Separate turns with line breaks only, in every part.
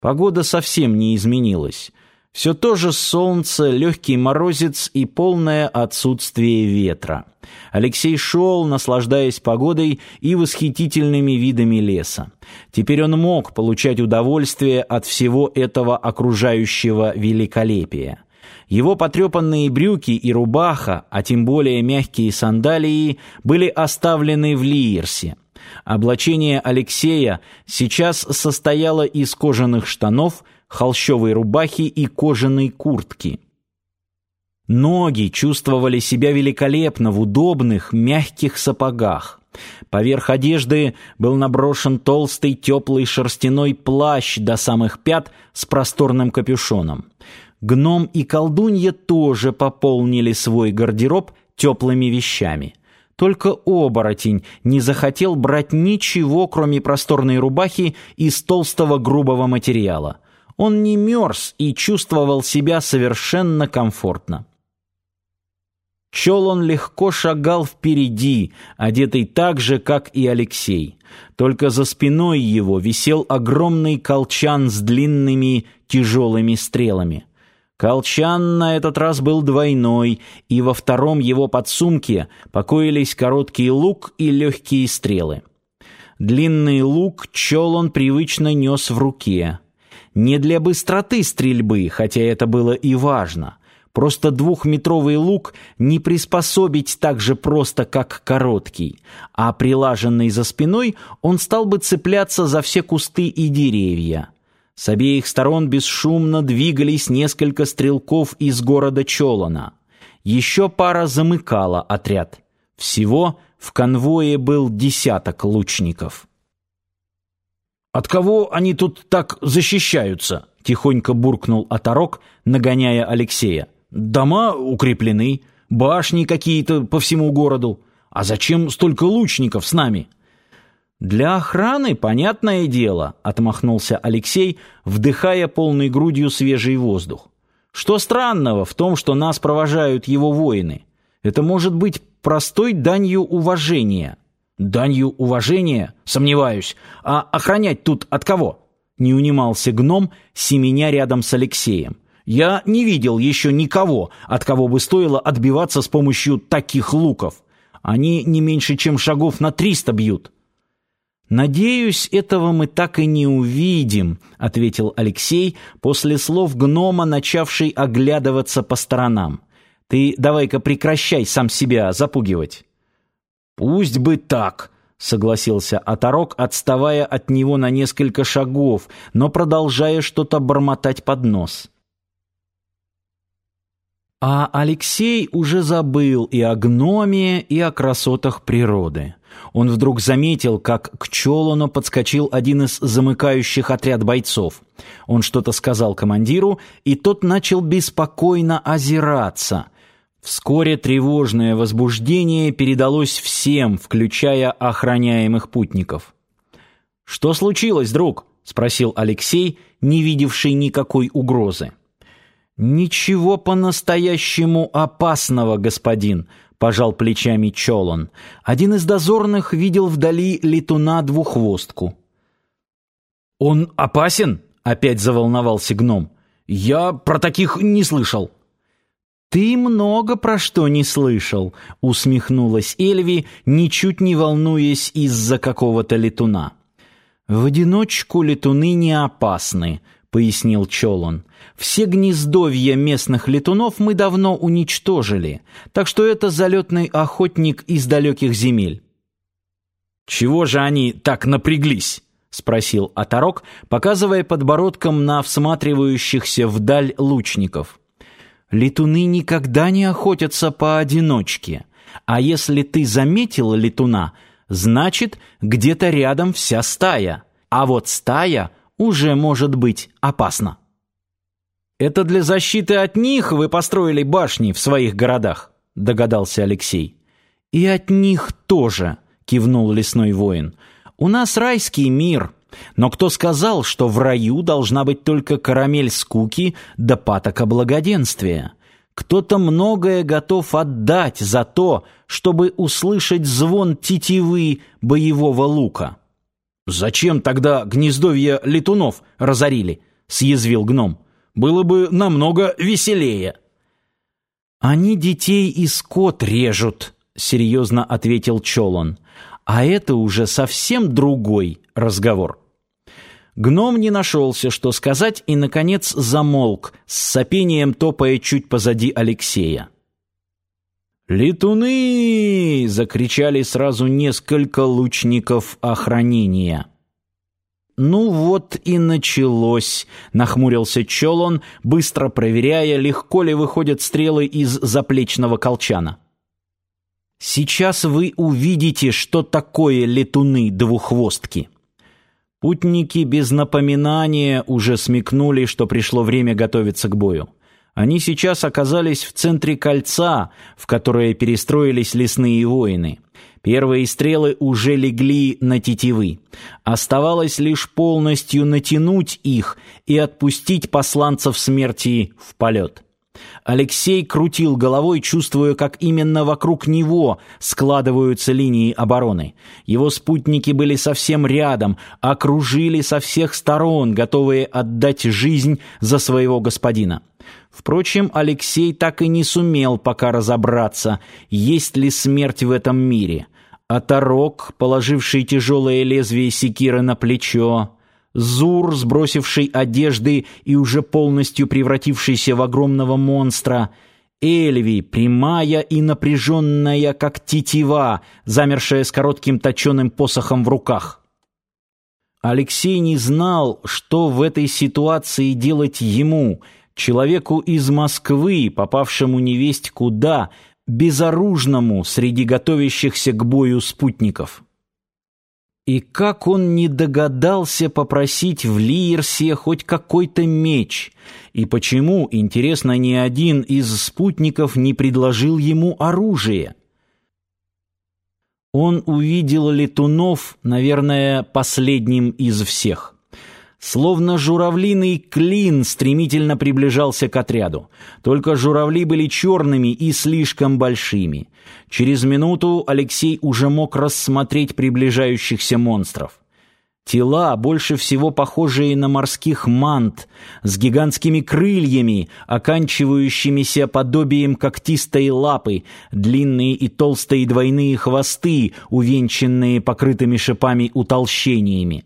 Погода совсем не изменилась. Все то же солнце, легкий морозец и полное отсутствие ветра. Алексей шел, наслаждаясь погодой и восхитительными видами леса. Теперь он мог получать удовольствие от всего этого окружающего великолепия. Его потрепанные брюки и рубаха, а тем более мягкие сандалии, были оставлены в Лиерсе. Облачение Алексея сейчас состояло из кожаных штанов, холщовой рубахи и кожаной куртки. Ноги чувствовали себя великолепно в удобных, мягких сапогах. Поверх одежды был наброшен толстый теплый шерстяной плащ до самых пят с просторным капюшоном. Гном и колдунья тоже пополнили свой гардероб теплыми вещами – только оборотень не захотел брать ничего, кроме просторной рубахи из толстого грубого материала. Он не мерз и чувствовал себя совершенно комфортно. Чел он легко шагал впереди, одетый так же, как и Алексей. Только за спиной его висел огромный колчан с длинными тяжелыми стрелами. Колчан на этот раз был двойной, и во втором его подсумке покоились короткий лук и легкие стрелы. Длинный лук чел он привычно нес в руке. Не для быстроты стрельбы, хотя это было и важно. Просто двухметровый лук не приспособить так же просто, как короткий, а прилаженный за спиной он стал бы цепляться за все кусты и деревья. С обеих сторон бесшумно двигались несколько стрелков из города Чолона. Еще пара замыкала отряд. Всего в конвое был десяток лучников.
«От кого они тут так защищаются?» — тихонько буркнул оторок, нагоняя Алексея. «Дома укреплены, башни какие-то по всему городу. А зачем столько лучников с нами?»
«Для охраны, понятное дело», — отмахнулся Алексей, вдыхая полной грудью свежий воздух. «Что странного в том, что нас провожают его воины? Это может быть простой данью уважения».
«Данью уважения? Сомневаюсь. А охранять тут от кого?» Не унимался гном, семеня рядом с Алексеем. «Я не видел еще никого, от кого бы стоило отбиваться с помощью таких луков. Они не меньше, чем шагов на триста бьют».
«Надеюсь, этого мы так и не увидим», — ответил Алексей после слов гнома, начавший оглядываться по сторонам. «Ты давай-ка прекращай сам себя запугивать».
«Пусть бы так», — согласился Оторок, отставая от него на несколько шагов, но продолжая что-то бормотать под нос.
А Алексей уже забыл и о гноме, и о красотах природы. Он вдруг заметил, как к Чолону подскочил один из замыкающих отряд бойцов. Он что-то сказал командиру, и тот начал беспокойно озираться. Вскоре тревожное возбуждение передалось всем, включая охраняемых путников. «Что случилось, друг?» — спросил Алексей, не видевший никакой угрозы. «Ничего по-настоящему опасного, господин», — пожал плечами Чолон. Один из дозорных видел вдали летуна-двуххвостку.
«Он опасен?» — опять заволновался гном. «Я про таких не слышал».
«Ты много про что не слышал», — усмехнулась Эльви, ничуть не волнуясь из-за какого-то летуна. «В одиночку летуны не опасны», — пояснил Чолон. Все гнездовья местных летунов мы давно уничтожили, так что это залетный охотник из далеких земель.
«Чего же они так напряглись?» — спросил оторок, показывая подбородком на всматривающихся вдаль лучников.
«Летуны никогда не охотятся поодиночке, а если ты заметил летуна, значит, где-то рядом вся стая, а вот стая уже может быть опасна».
«Это для защиты от них вы построили башни в своих городах», — догадался Алексей.
«И от них тоже», — кивнул лесной воин. «У нас райский мир, но кто сказал, что в раю должна быть только карамель скуки да патока благоденствия? Кто-то многое готов отдать за то, чтобы услышать звон тетивы боевого лука».
«Зачем тогда гнездовья летунов разорили?» — съязвил гном. «Было бы намного веселее».
«Они детей и скот режут», — серьезно ответил Чолон. «А это уже совсем другой разговор». Гном не нашелся, что сказать, и, наконец, замолк, с сопением топая чуть позади Алексея.
«Летуны!» — закричали сразу несколько лучников охранения.
«Ну вот и началось», — нахмурился Чолон, быстро проверяя, легко ли выходят стрелы из заплечного колчана. «Сейчас вы увидите, что такое летуны-двуххвостки». Путники без напоминания уже смекнули, что пришло время готовиться к бою. Они сейчас оказались в центре кольца, в которое перестроились лесные воины. Первые стрелы уже легли на тетивы. Оставалось лишь полностью натянуть их и отпустить посланцев смерти в полет. Алексей крутил головой, чувствуя, как именно вокруг него складываются линии обороны. Его спутники были совсем рядом, окружили со всех сторон, готовые отдать жизнь за своего господина. Впрочем, Алексей так и не сумел пока разобраться, есть ли смерть в этом мире. Оторок, положивший тяжелое лезвие секиры на плечо, Зур, сбросивший одежды и уже полностью превратившийся в огромного монстра, Эльви, прямая и напряженная, как тетива, замершая с коротким точеным посохом в руках. Алексей не знал, что в этой ситуации делать ему, человеку из Москвы, попавшему невесть куда, безоружному среди готовящихся к бою спутников. И как он не догадался попросить в Лиерсе хоть какой-то меч? И почему, интересно, ни один из спутников не предложил ему оружие? Он увидел летунов, наверное, последним из всех. Словно журавлиный клин стремительно приближался к отряду. Только журавли были черными и слишком большими. Через минуту Алексей уже мог рассмотреть приближающихся монстров. Тела, больше всего похожие на морских мант, с гигантскими крыльями, оканчивающимися подобием когтистой лапы, длинные и толстые двойные хвосты, увенчанные покрытыми шипами утолщениями.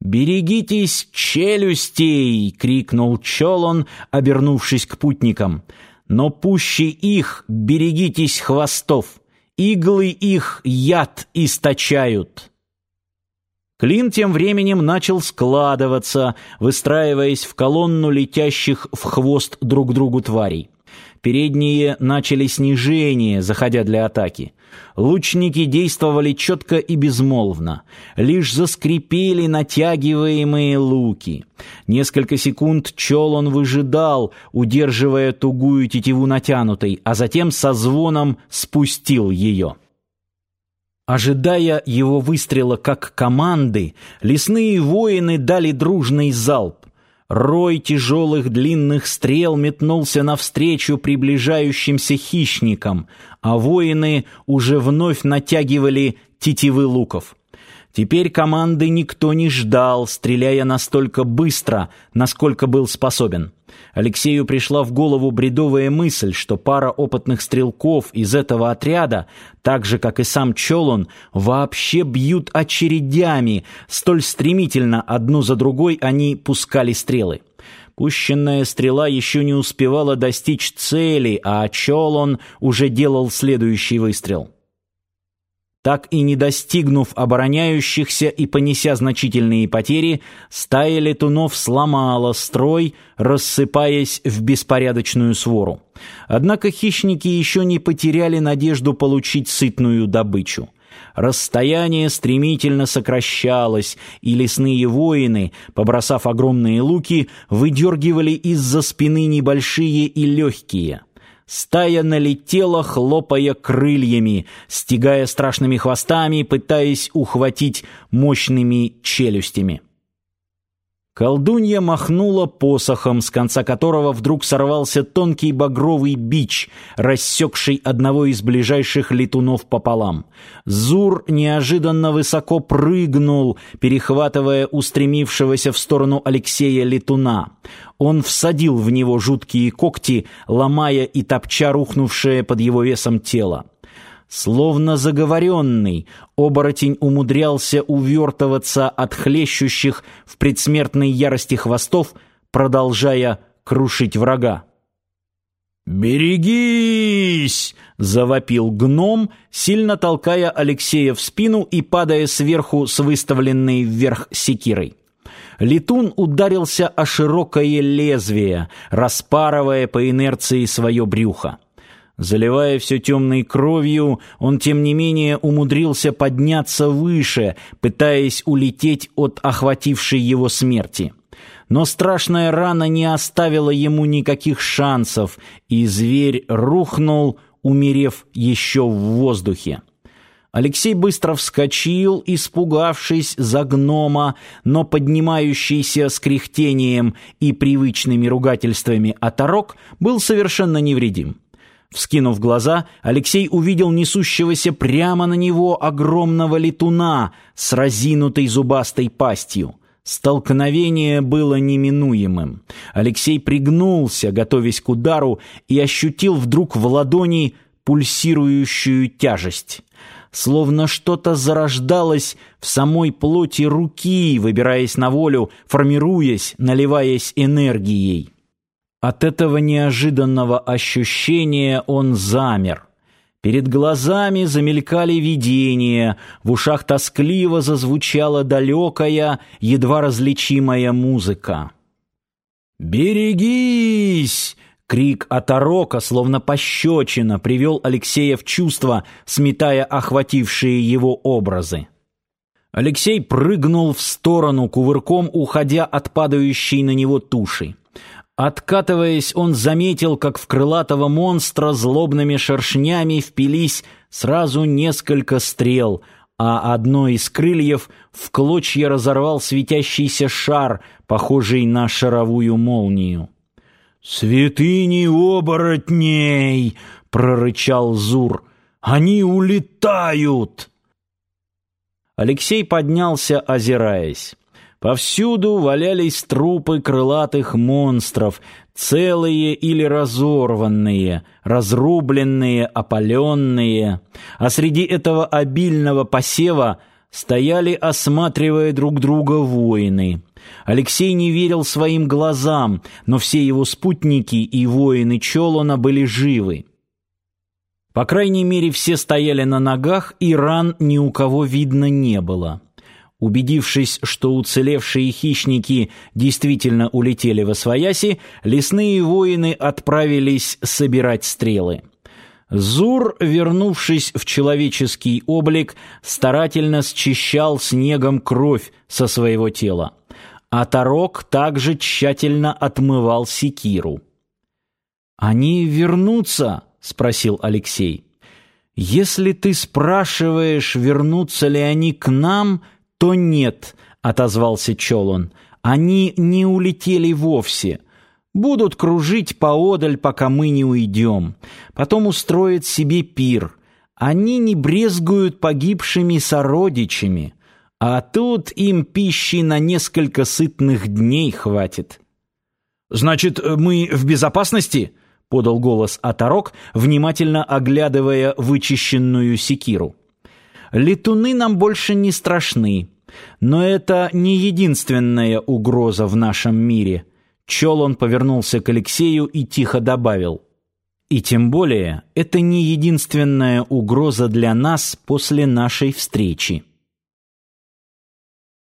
«Берегитесь челюстей!» — крикнул Чолон, обернувшись к путникам. «Но пуще их берегитесь хвостов! Иглы их яд источают!» Клин тем временем начал складываться, выстраиваясь в колонну летящих в хвост друг другу тварей. Передние начали снижение, заходя для атаки. Лучники действовали четко и безмолвно. Лишь заскрипели натягиваемые луки. Несколько секунд Чолон выжидал, удерживая тугую тетиву натянутой, а затем со звоном спустил ее. Ожидая его выстрела как команды, лесные воины дали дружный залп. Рой тяжелых длинных стрел метнулся навстречу приближающимся хищникам, а воины уже вновь натягивали тетивы луков. Теперь команды никто не ждал, стреляя настолько быстро, насколько был способен. Алексею пришла в голову бредовая мысль, что пара опытных стрелков из этого отряда, так же, как и сам Чолон, вообще бьют очередями, столь стремительно одну за другой они пускали стрелы. Пущенная стрела еще не успевала достичь цели, а Чолон уже делал следующий выстрел. Так и не достигнув обороняющихся и понеся значительные потери, стая летунов сломала строй, рассыпаясь в беспорядочную свору. Однако хищники еще не потеряли надежду получить сытную добычу. Расстояние стремительно сокращалось, и лесные воины, побросав огромные луки, выдергивали из-за спины небольшие и легкие – Стая налетела, хлопая крыльями, стегая страшными хвостами, пытаясь ухватить мощными челюстями. Колдунья махнула посохом, с конца которого вдруг сорвался тонкий багровый бич, рассекший одного из ближайших летунов пополам. Зур неожиданно высоко прыгнул, перехватывая устремившегося в сторону Алексея летуна. Он всадил в него жуткие когти, ломая и топча рухнувшее под его весом тело. Словно заговоренный, оборотень умудрялся увертываться от хлещущих в предсмертной ярости хвостов, продолжая крушить врага. «Берегись!» — завопил гном, сильно толкая Алексея в спину и падая сверху с выставленной вверх секирой. Летун ударился о широкое лезвие, распарывая по инерции свое брюхо. Заливая все темной кровью, он, тем не менее, умудрился подняться выше, пытаясь улететь от охватившей его смерти. Но страшная рана не оставила ему никаких шансов, и зверь рухнул, умерев еще в воздухе. Алексей быстро вскочил, испугавшись за гнома, но поднимающийся с кряхтением и привычными ругательствами оторок был совершенно невредим. Вскинув глаза, Алексей увидел несущегося прямо на него огромного летуна с разинутой зубастой пастью. Столкновение было неминуемым. Алексей пригнулся, готовясь к удару, и ощутил вдруг в ладони пульсирующую тяжесть. Словно что-то зарождалось в самой плоти руки, выбираясь на волю, формируясь, наливаясь энергией. От этого неожиданного ощущения он замер. Перед глазами замелькали видения, в ушах тоскливо зазвучала далекая, едва различимая музыка. «Берегись!» Крик оторока, словно пощечина, привел Алексея в чувство, сметая охватившие его образы. Алексей прыгнул в сторону, кувырком уходя от падающей на него туши. Откатываясь, он заметил, как в крылатого монстра злобными шершнями впились сразу несколько стрел, а одно из крыльев в клочья разорвал светящийся шар, похожий на шаровую молнию. «Святыни оборотней!» — прорычал Зур. «Они улетают!» Алексей поднялся, озираясь. Повсюду валялись трупы крылатых монстров, целые или разорванные, разрубленные, опаленные. А среди этого обильного посева стояли, осматривая друг друга воины. Алексей не верил своим глазам, но все его спутники и воины Чолона были живы. По крайней мере, все стояли на ногах, и ран ни у кого видно не было. Убедившись, что уцелевшие хищники действительно улетели во свояси, лесные воины отправились собирать стрелы. Зур, вернувшись в человеческий облик, старательно счищал снегом кровь со своего тела. А Тарок также тщательно отмывал секиру. «Они вернутся?» — спросил Алексей. «Если ты спрашиваешь, вернутся ли они к нам, — то нет, отозвался Чолон. Они не улетели вовсе. Будут кружить поодаль, пока мы не уйдем. Потом устроят себе пир. Они не брезгуют погибшими сородичами. А тут им пищи на несколько сытных дней хватит. Значит, мы в безопасности? подал голос Атарок, внимательно оглядывая вычищенную секиру. Летуны нам больше не страшны. Но это не единственная угроза в нашем мире. Чолон повернулся к Алексею и тихо добавил. И тем более, это не единственная угроза для нас после нашей встречи.